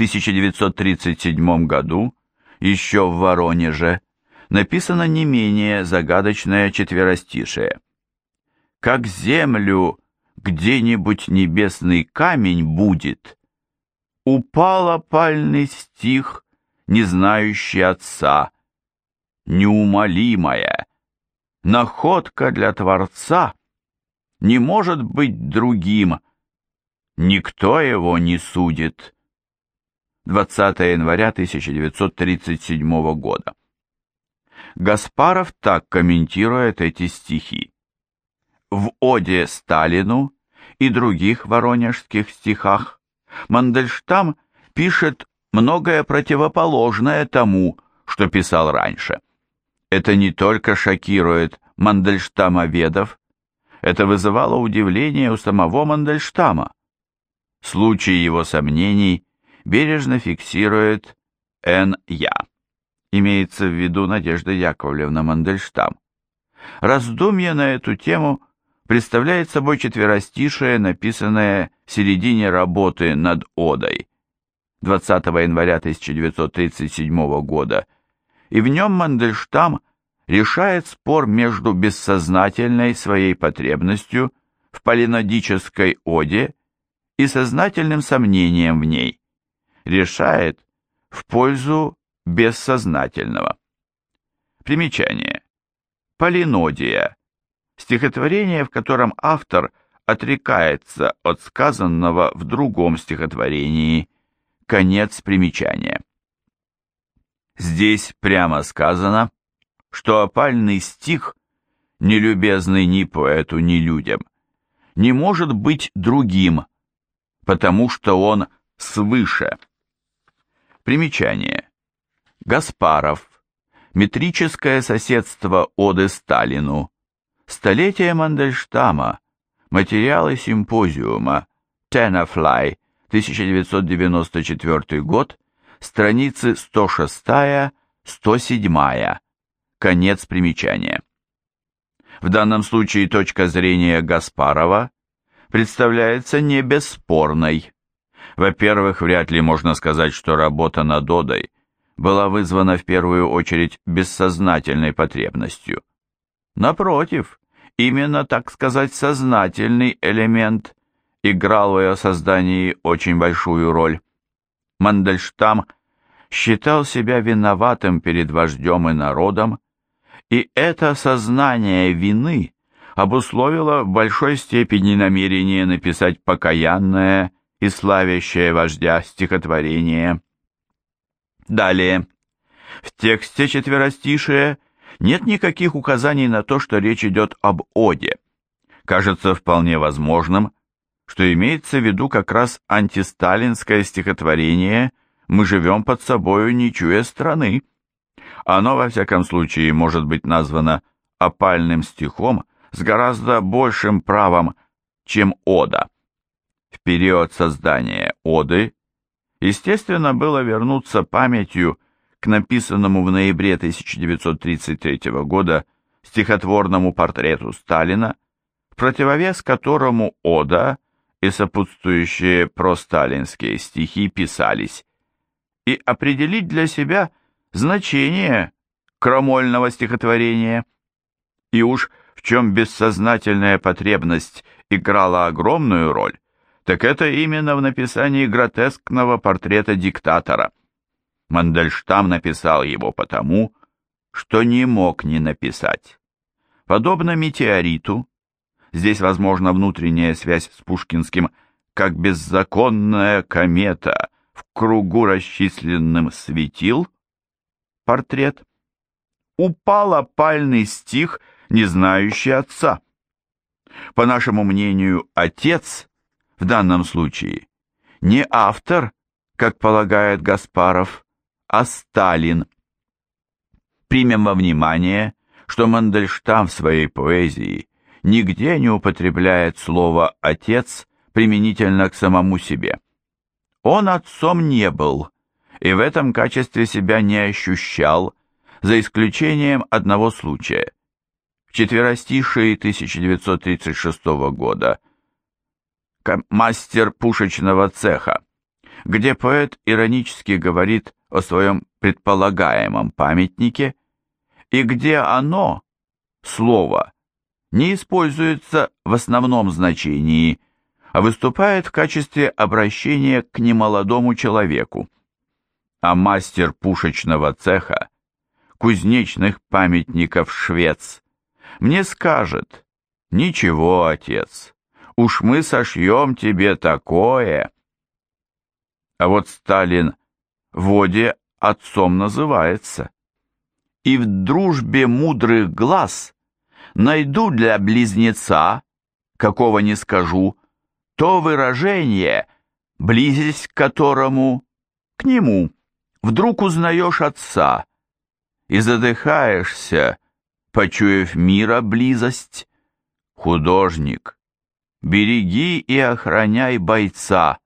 1937 году, еще в Воронеже, написано не менее загадочное четверостишее. «Как землю где-нибудь небесный камень будет, упал опальный стих, не знающий отца, неумолимая, находка для Творца не может быть другим, никто его не судит». 20 января 1937 года. Гаспаров так комментирует эти стихи. В «Оде Сталину» и других воронежских стихах Мандельштам пишет многое противоположное тому, что писал раньше. Это не только шокирует Мандельштамоведов, это вызывало удивление у самого Мандельштама. Случай его сомнений бережно фиксирует Н. Я. Имеется в виду Надежда Яковлевна Мандельштам. Раздумье на эту тему представляет собой четверостишее, написанное в середине работы над Одой 20 января 1937 года, и в нем Мандельштам решает спор между бессознательной своей потребностью в полинодической оде и сознательным сомнением в ней, решает в пользу бессознательного. Примечание. Полинодия. Стихотворение, в котором автор отрекается от сказанного в другом стихотворении. Конец примечания. Здесь прямо сказано, что опальный стих, нелюбезный ни поэту, ни людям, не может быть другим, потому что он свыше. Примечание. Гаспаров. Метрическое соседство Оды Сталину. Столетие Мандельштама. Материалы симпозиума. Тенафлай. 1994 год. Страницы 106-107. Конец примечания. В данном случае точка зрения Гаспарова представляется не бесспорной. Во-первых, вряд ли можно сказать, что работа над Додой была вызвана в первую очередь бессознательной потребностью. Напротив, именно, так сказать, сознательный элемент играл в ее создании очень большую роль. Мандельштам считал себя виноватым перед вождем и народом, и это сознание вины обусловило в большой степени намерение написать покаянное и славящее вождя стихотворение. Далее. В тексте четверостишия нет никаких указаний на то, что речь идет об оде. Кажется вполне возможным, что имеется в виду как раз антисталинское стихотворение «Мы живем под собою, не чуя страны». Оно, во всяком случае, может быть названо опальным стихом с гораздо большим правом, чем ода в период создания Оды, естественно, было вернуться памятью к написанному в ноябре 1933 года стихотворному портрету Сталина, противовес которому Ода и сопутствующие просталинские стихи писались, и определить для себя значение крамольного стихотворения. И уж в чем бессознательная потребность играла огромную роль, так это именно в написании гротескного портрета диктатора. Мандельштам написал его потому, что не мог не написать. Подобно метеориту, здесь возможна внутренняя связь с Пушкинским, как беззаконная комета в кругу расчисленным светил, портрет, упал опальный стих, не знающий отца. По нашему мнению, отец в данном случае не автор, как полагает Гаспаров, а Сталин. Примем во внимание, что Мандельштам в своей поэзии нигде не употребляет слово «отец» применительно к самому себе. Он отцом не был, и в этом качестве себя не ощущал, за исключением одного случая. В четверостишии 1936 года мастер пушечного цеха, где поэт иронически говорит о своем предполагаемом памятнике, и где оно, слово, не используется в основном значении, а выступает в качестве обращения к немолодому человеку. А мастер пушечного цеха, кузнечных памятников швец, мне скажет, «Ничего, отец, уж мы сошьем тебе такое». А вот Сталин в воде отцом называется. И в дружбе мудрых глаз найду для близнеца, какого не скажу, то выражение, близость к которому, к нему, вдруг узнаешь отца и задыхаешься, почуяв мира близость. Художник, береги и охраняй бойца,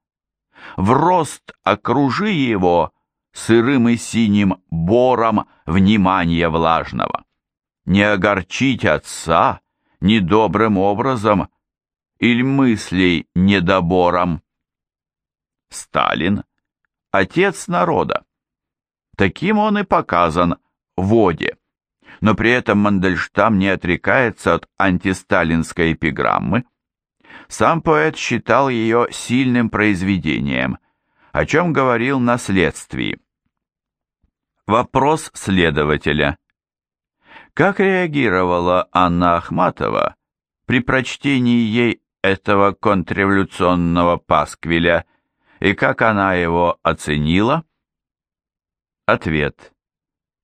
в рост окружи его сырым и синим бором внимания влажного. Не огорчить отца недобрым образом или мыслей недобором. Сталин – отец народа. Таким он и показан в воде. Но при этом Мандельштам не отрекается от антисталинской эпиграммы. Сам поэт считал ее сильным произведением, о чем говорил на следствии. Вопрос следователя. Как реагировала Анна Ахматова при прочтении ей этого контрреволюционного пасквиля и как она его оценила? Ответ.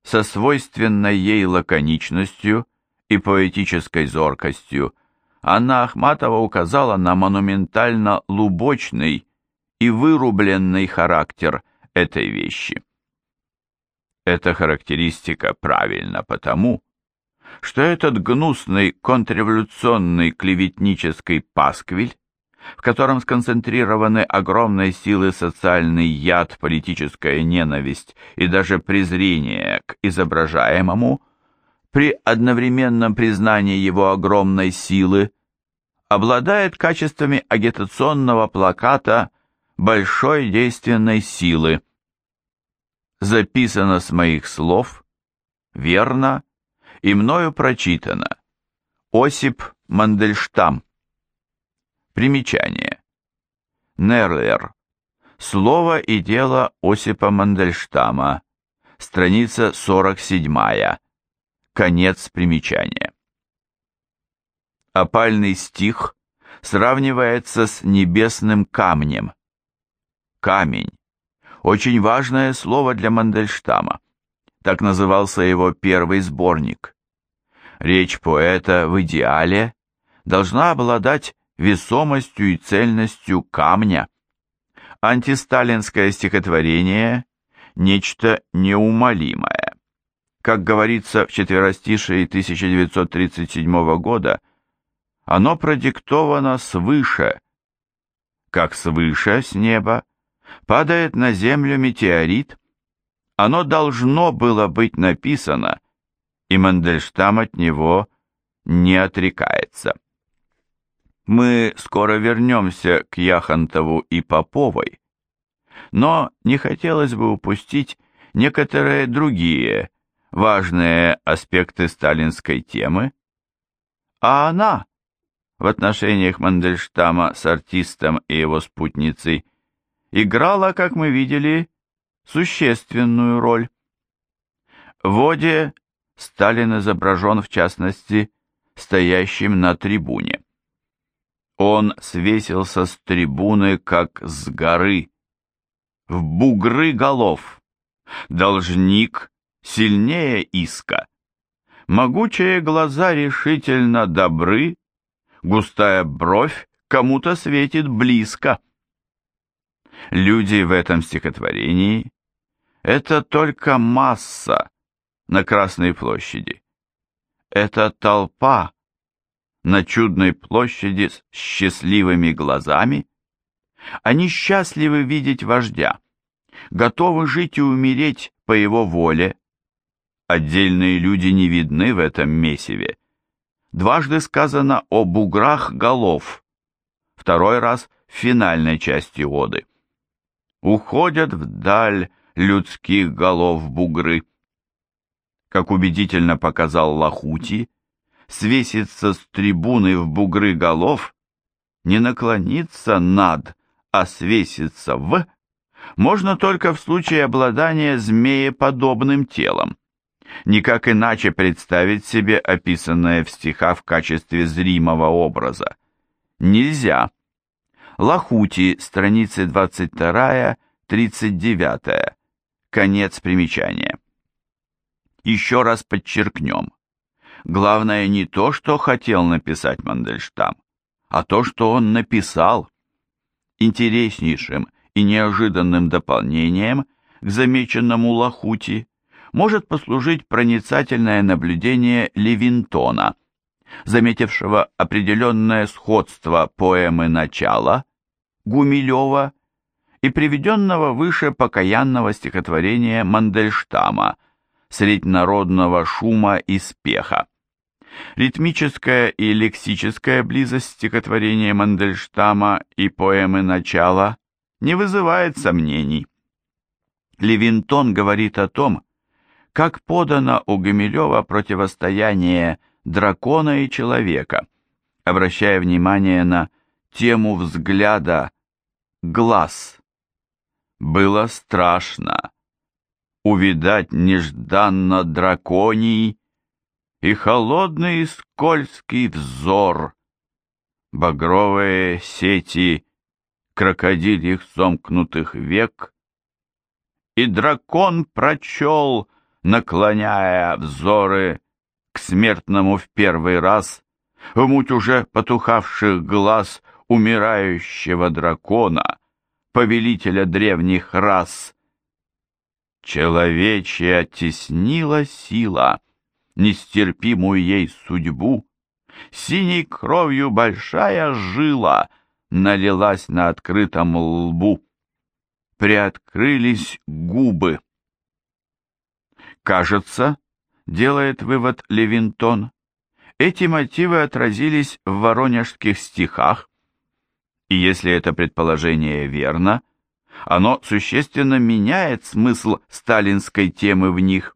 Со свойственной ей лаконичностью и поэтической зоркостью Анна Ахматова указала на монументально лубочный и вырубленный характер этой вещи. Эта характеристика правильна потому, что этот гнусный контрреволюционный клеветнический пасквиль, в котором сконцентрированы огромные силы социальный яд, политическая ненависть и даже презрение к изображаемому, при одновременном признании его огромной силы, обладает качествами агитационного плаката большой действенной силы, записано с моих слов, верно и мною прочитано. Осип Мандельштам. Примечание. Нерлер. Слово и дело Осипа Мандельштама. Страница 47. Конец примечания. Опальный стих сравнивается с небесным камнем. Камень очень важное слово для Мандельштама. Так назывался его первый сборник. Речь поэта в идеале должна обладать весомостью и цельностью камня. Антисталинское стихотворение – нечто неумолимое. Как говорится в четверостишии 1937 года, оно продиктовано свыше, как свыше с неба, падает на Землю метеорит, оно должно было быть написано, и Мандельштам от него не отрекается. Мы скоро вернемся к Яхонтову и Поповой, но не хотелось бы упустить некоторые другие важные аспекты сталинской темы, а она в отношениях Мандельштама с артистом и его спутницей играла, как мы видели, существенную роль. В воде Сталин изображен, в частности, стоящим на трибуне. Он свесился с трибуны, как с горы, в бугры голов. Должник сильнее иска. Могучие глаза решительно добры, густая бровь кому-то светит близко. Люди в этом стихотворении — это только масса на Красной площади. Это толпа на чудной площади с счастливыми глазами. Они счастливы видеть вождя, готовы жить и умереть по его воле. Отдельные люди не видны в этом месиве. Дважды сказано о буграх голов, второй раз в финальной части оды. Уходят вдаль людских голов бугры. Как убедительно показал Лахути, свеситься с трибуны в бугры голов, не наклониться над, а свеситься в, можно только в случае обладания змееподобным телом. Никак иначе представить себе описанное в стихах в качестве зримого образа. Нельзя. Лахути, страницы 22-39, конец примечания. Еще раз подчеркнем. Главное не то, что хотел написать Мандельштам, а то, что он написал. Интереснейшим и неожиданным дополнением к замеченному Лахути может послужить проницательное наблюдение Левинтона, заметившего определенное сходство поэмы «Начало» Гумилева и приведенного выше покаянного стихотворения Мандельштама «Средь народного шума и спеха». Ритмическая и лексическая близость стихотворения Мандельштама и поэмы «Начало» не вызывает сомнений. Левинтон говорит о том, как подано у Гумилева противостояние дракона и человека, обращая внимание на тему взгляда глаз. Было страшно увидать нежданно драконий и холодный скользкий взор, багровые сети крокодильих сомкнутых век, и дракон прочел, наклоняя взоры к смертному в первый раз, в муть уже потухавших глаз умирающего дракона, повелителя древних рас. Человечья теснила сила, нестерпимую ей судьбу, синей кровью большая жила налилась на открытом лбу. Приоткрылись губы. Кажется, делает вывод Левинтон, эти мотивы отразились в воронежских стихах, и если это предположение верно, оно существенно меняет смысл сталинской темы в них.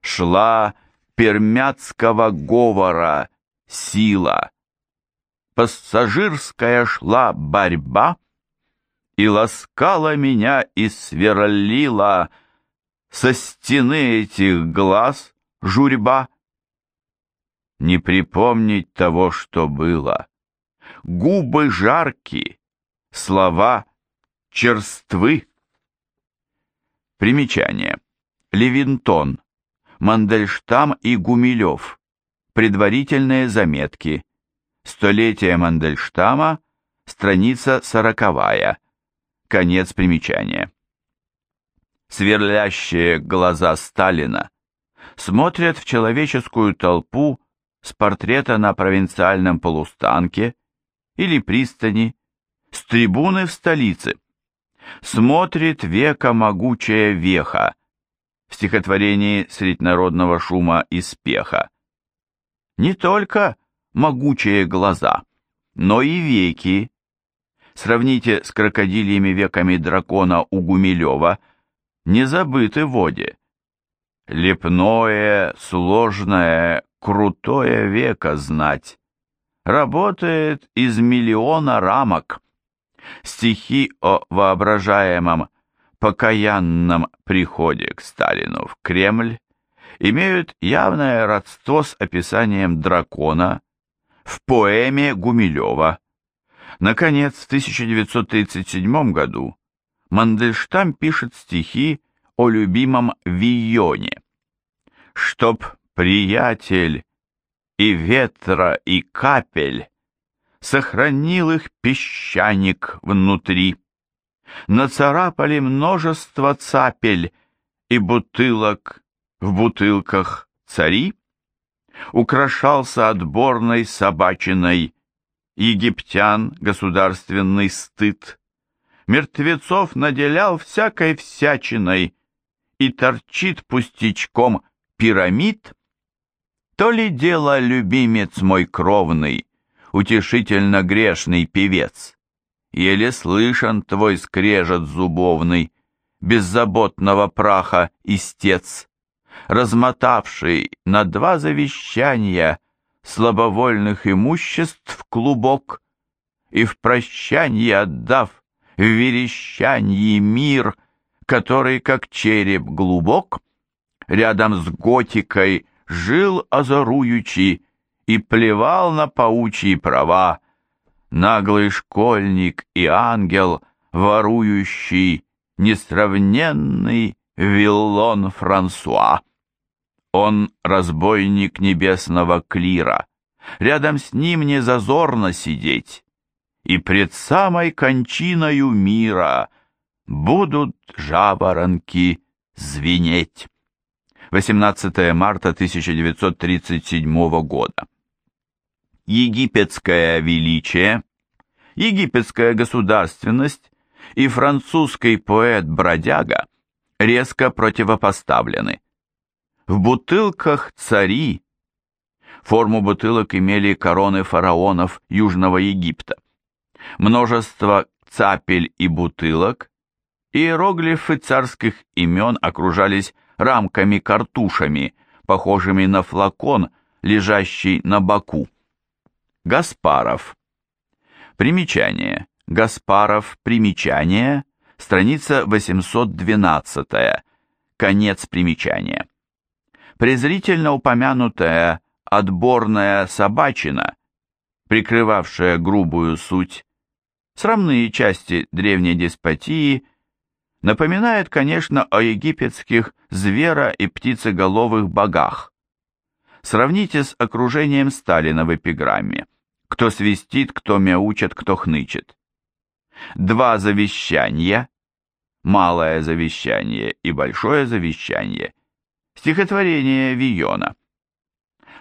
Шла пермяцкого говора сила, пассажирская шла борьба, и ласкала меня и сверлила со стены этих глаз журьба. Не припомнить того, что было. Губы жарки, слова черствы. Примечание. Левинтон, Мандельштам и Гумилев. Предварительные заметки. Столетие Мандельштама, страница сороковая. Конец примечания сверлящие глаза Сталина, смотрят в человеческую толпу с портрета на провинциальном полустанке или пристани, с трибуны в столице. Смотрит века могучая веха в стихотворении «Средь народного шума и спеха». Не только могучие глаза, но и веки. Сравните с крокодильями веками дракона у Гумилева – не забыты в воде. Лепное, сложное, крутое веко знать. Работает из миллиона рамок. Стихи о воображаемом покаянном приходе к Сталину в Кремль имеют явное родство с описанием дракона в поэме Гумилева. Наконец, в 1937 году Мандельштам пишет стихи о любимом Вионе. Чтоб приятель и ветра, и капель сохранил их песчаник внутри. Нацарапали множество цапель и бутылок в бутылках цари. Украшался отборной собачиной египтян государственный стыд мертвецов наделял всякой всячиной и торчит пустячком пирамид? То ли дело любимец мой кровный, утешительно грешный певец, еле слышен твой скрежет зубовный, беззаботного праха истец, размотавший на два завещания слабовольных имуществ клубок и в прощанье отдав в верещанье мир, который, как череп глубок, рядом с готикой жил озоруючи и плевал на паучьи права, наглый школьник и ангел, ворующий, несравненный Виллон Франсуа. Он разбойник небесного клира, рядом с ним не зазорно сидеть, и пред самой кончиною мира будут жаворонки звенеть. 18 марта 1937 года. Египетское величие, египетская государственность и французский поэт-бродяга резко противопоставлены. В бутылках цари. Форму бутылок имели короны фараонов Южного Египта. Множество цапель и бутылок, иероглифы царских имен окружались рамками-картушами, похожими на флакон, лежащий на боку. Гаспаров. Примечание. Гаспаров. Примечание. Страница 812. Конец примечания. Презрительно упомянутая отборная собачина, прикрывавшая грубую суть, срамные части древней деспотии, напоминает, конечно, о египетских звера- и птицеголовых богах. Сравните с окружением Сталина в эпиграмме. Кто свистит, кто мяучит, кто хнычет. Два завещания, малое завещание и большое завещание, стихотворение Виона.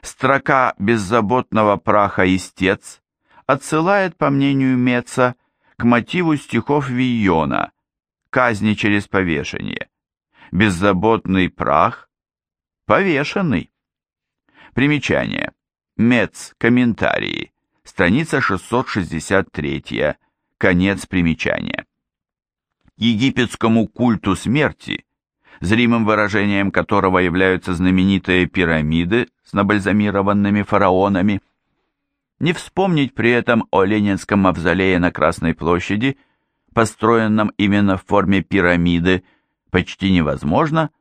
Строка беззаботного праха истец отсылает, по мнению Меца, к мотиву стихов Виона, казни через повешение. Беззаботный прах, повешенный. Примечание. Мец. Комментарии. Страница 663. Конец примечания. Египетскому культу смерти, зримым выражением которого являются знаменитые пирамиды с набальзамированными фараонами, не вспомнить при этом о Ленинском мавзолее на Красной площади, построенном именно в форме пирамиды, почти невозможно,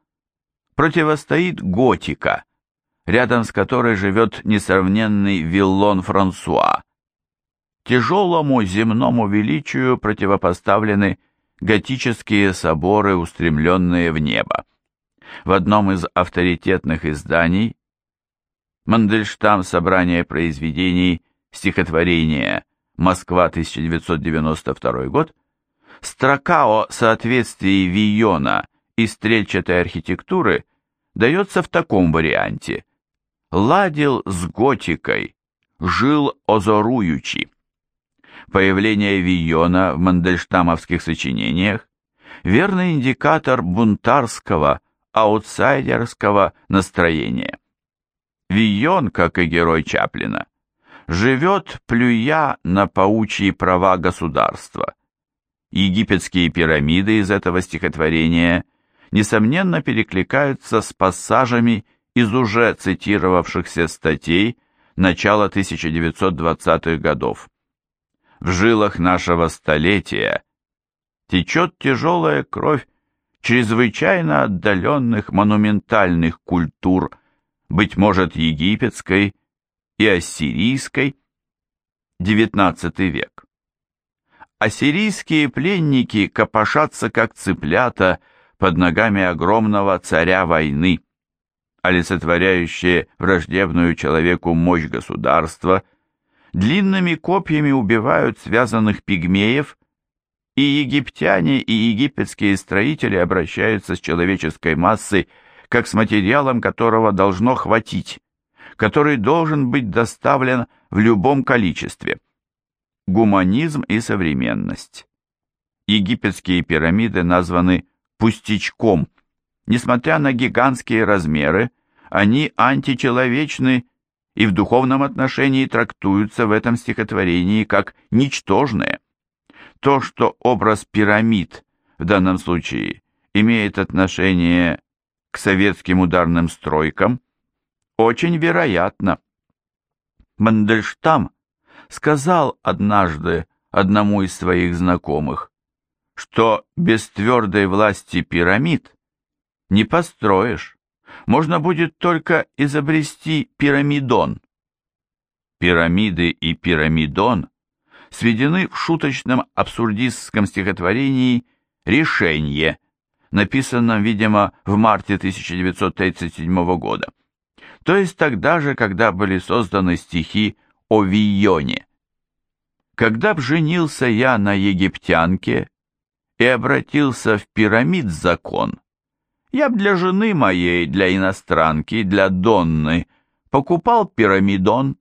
противостоит готика – рядом с которой живет несравненный Виллон Франсуа. Тяжелому земному величию противопоставлены готические соборы, устремленные в небо. В одном из авторитетных изданий Мандельштам «Собрание произведений стихотворения. Москва, 1992 год» строка о соответствии Вийона и стрельчатой архитектуры дается в таком варианте – ладил с готикой, жил озоруючи. Появление Вийона в мандельштамовских сочинениях – верный индикатор бунтарского, аутсайдерского настроения. Вийон, как и герой Чаплина, живет, плюя на паучьи права государства. Египетские пирамиды из этого стихотворения несомненно перекликаются с пассажами из уже цитировавшихся статей начала 1920-х годов. В жилах нашего столетия течет тяжелая кровь чрезвычайно отдаленных монументальных культур, быть может, египетской и ассирийской, XIX век. Ассирийские пленники копошатся, как цыплята, под ногами огромного царя войны – олицетворяющее враждебную человеку мощь государства, длинными копьями убивают связанных пигмеев, и египтяне и египетские строители обращаются с человеческой массой как с материалом, которого должно хватить, который должен быть доставлен в любом количестве. Гуманизм и современность. Египетские пирамиды названы «пустячком», Несмотря на гигантские размеры, они античеловечны и в духовном отношении трактуются в этом стихотворении как ничтожные. то, что образ пирамид в данном случае имеет отношение к советским ударным стройкам, очень вероятно. Мандельштам сказал однажды одному из своих знакомых, что без твердой власти пирамид не построишь, можно будет только изобрести пирамидон. Пирамиды и пирамидон сведены в шуточном абсурдистском стихотворении «Решение», написанном, видимо, в марте 1937 года, то есть тогда же, когда были созданы стихи о Вийоне. Когда б женился я на египтянке и обратился в пирамид закон, я б для жены моей, для иностранки, для Донны покупал пирамидон,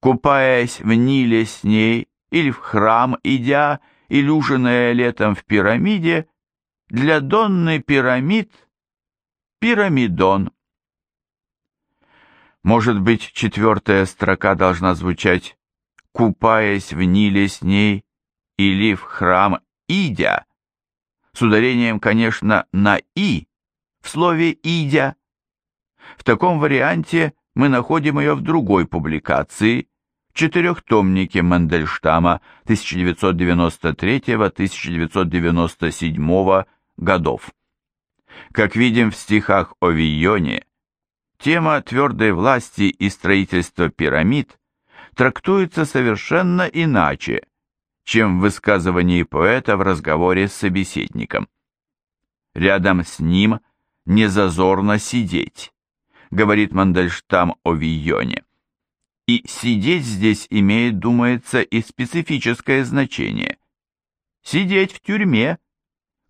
купаясь в Ниле с ней или в храм идя, или ужиная летом в пирамиде, для Донны пирамид пирамидон. Может быть, четвертая строка должна звучать «купаясь в Ниле с ней» или «в храм идя», с ударением, конечно, на «и» в слове «идя». В таком варианте мы находим ее в другой публикации, в четырехтомнике Мандельштама 1993-1997 годов. Как видим в стихах о Вийоне, тема твердой власти и строительства пирамид трактуется совершенно иначе, чем в высказывании поэта в разговоре с собеседником. Рядом с ним не зазорно сидеть, говорит Мандельштам о Вийоне. И сидеть здесь имеет, думается, и специфическое значение. Сидеть в тюрьме –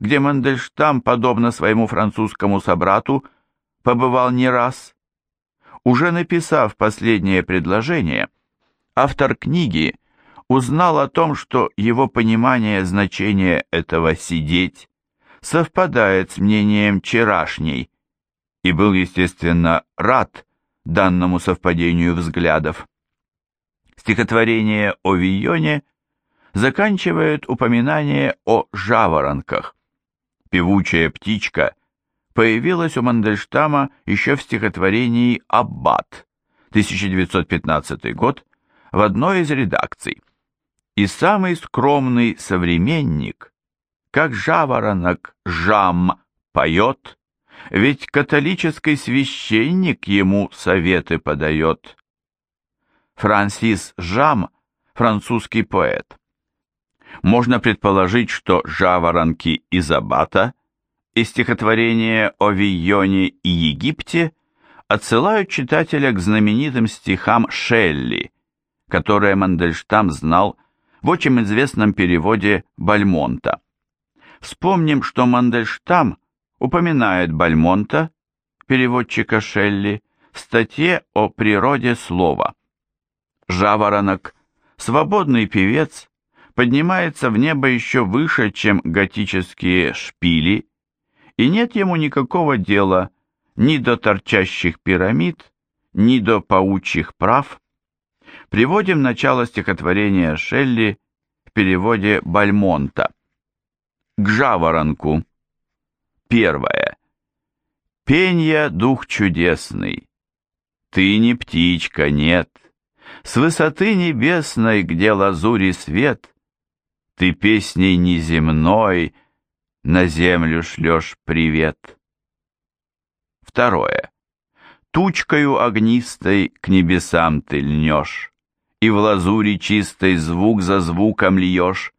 где Мандельштам, подобно своему французскому собрату, побывал не раз. Уже написав последнее предложение, автор книги узнал о том, что его понимание значения этого «сидеть» совпадает с мнением вчерашней, и был, естественно, рад данному совпадению взглядов. Стихотворение о Вийоне заканчивает упоминание о жаворонках, певучая птичка, появилась у Мандельштама еще в стихотворении «Аббат» 1915 год в одной из редакций. И самый скромный современник, как жаворонок Жам поет, ведь католический священник ему советы подает. Франсис Жам, французский поэт можно предположить, что жаворонки из Аббата и стихотворение о Вийоне и Египте отсылают читателя к знаменитым стихам Шелли, которые Мандельштам знал в очень известном переводе Бальмонта. Вспомним, что Мандельштам упоминает Бальмонта, переводчика Шелли, в статье о природе слова. Жаворонок, свободный певец, поднимается в небо еще выше, чем готические шпили, и нет ему никакого дела ни до торчащих пирамид, ни до паучьих прав. Приводим начало стихотворения Шелли в переводе Бальмонта. К жаворонку. Первое. Пенья дух чудесный. Ты не птичка, нет. С высоты небесной, где лазури свет, ты песней неземной на землю шлешь привет. Второе. Тучкою огнистой к небесам ты льнешь, И в лазури чистой звук за звуком льешь,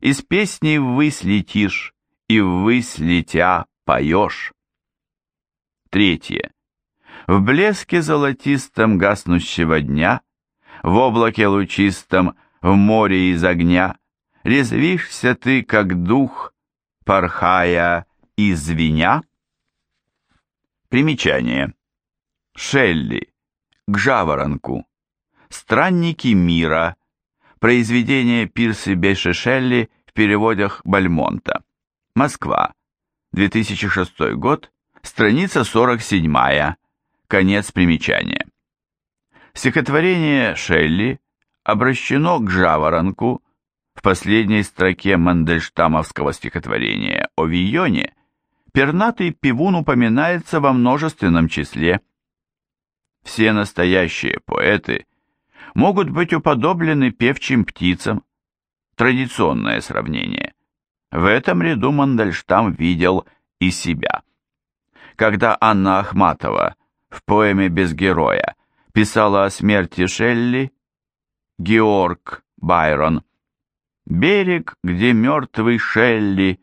Из песни ввысь летишь, и ввысь летя поешь. Третье. В блеске золотистом гаснущего дня, В облаке лучистом, в море из огня, резвишься ты, как дух, порхая и звеня? Примечание. Шелли. К жаворонку. Странники мира. Произведение Пирсы Беше Шелли в переводах Бальмонта. Москва. 2006 год. Страница 47. Конец примечания. Стихотворение Шелли обращено к жаворонку последней строке мандельштамовского стихотворения о Вийоне пернатый пивун упоминается во множественном числе. Все настоящие поэты могут быть уподоблены певчим птицам. Традиционное сравнение. В этом ряду Мандельштам видел и себя. Когда Анна Ахматова в поэме «Без героя» писала о смерти Шелли, Георг Байрон, берег, где мертвый Шелли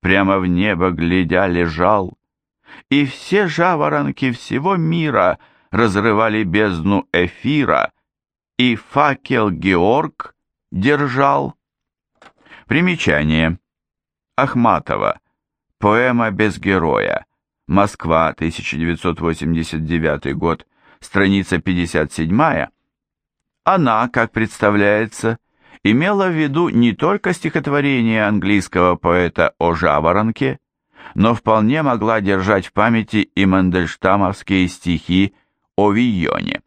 прямо в небо глядя лежал, и все жаворонки всего мира разрывали бездну эфира, и факел Георг держал. Примечание. Ахматова. Поэма без героя. Москва, 1989 год, страница 57 она, как представляется, имела в виду не только стихотворение английского поэта о жаворонке, но вполне могла держать в памяти и мандельштамовские стихи о Вийоне.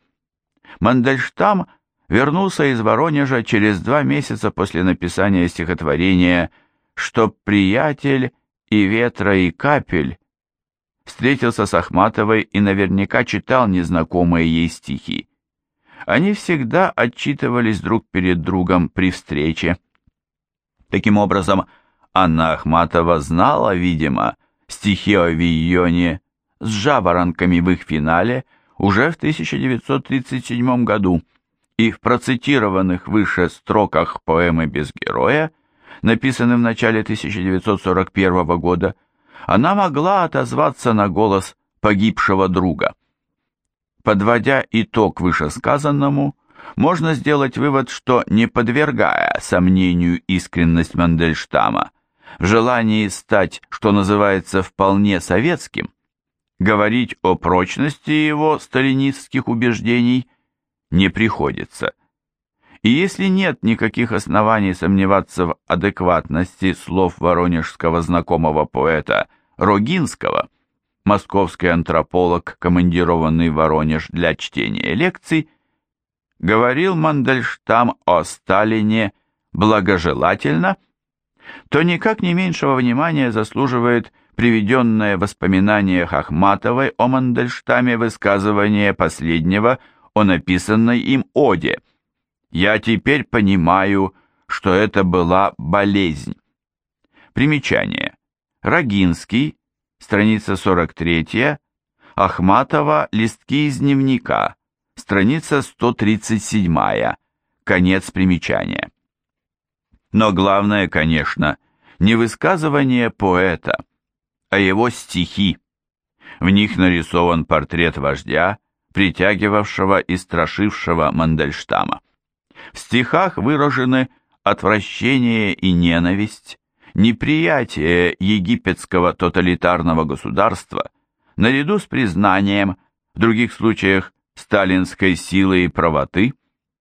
Мандельштам вернулся из Воронежа через два месяца после написания стихотворения «Чтоб приятель и ветра и капель» встретился с Ахматовой и наверняка читал незнакомые ей стихи. Они всегда отчитывались друг перед другом при встрече. Таким образом, Анна Ахматова знала, видимо, стихи о Вийоне с жаворонками в их финале уже в 1937 году, и в процитированных выше строках поэмы «Без героя», написанной в начале 1941 года, она могла отозваться на голос погибшего друга. Подводя итог вышесказанному, можно сделать вывод, что не подвергая сомнению искренность Мандельштама, в желании стать, что называется, вполне советским, говорить о прочности его сталинистских убеждений не приходится. И если нет никаких оснований сомневаться в адекватности слов воронежского знакомого поэта Рогинского, московский антрополог, командированный в Воронеж для чтения лекций, говорил Мандельштам о Сталине благожелательно, то никак не меньшего внимания заслуживает приведенное в воспоминаниях Ахматовой о Мандельштаме высказывание последнего о написанной им оде. «Я теперь понимаю, что это была болезнь». Примечание. Рогинский, страница 43, Ахматова «Листки из дневника», страница 137, конец примечания. Но главное, конечно, не высказывание поэта, а его стихи. В них нарисован портрет вождя, притягивавшего и страшившего Мандельштама. В стихах выражены отвращение и ненависть, неприятие египетского тоталитарного государства, наряду с признанием, в других случаях, сталинской силы и правоты,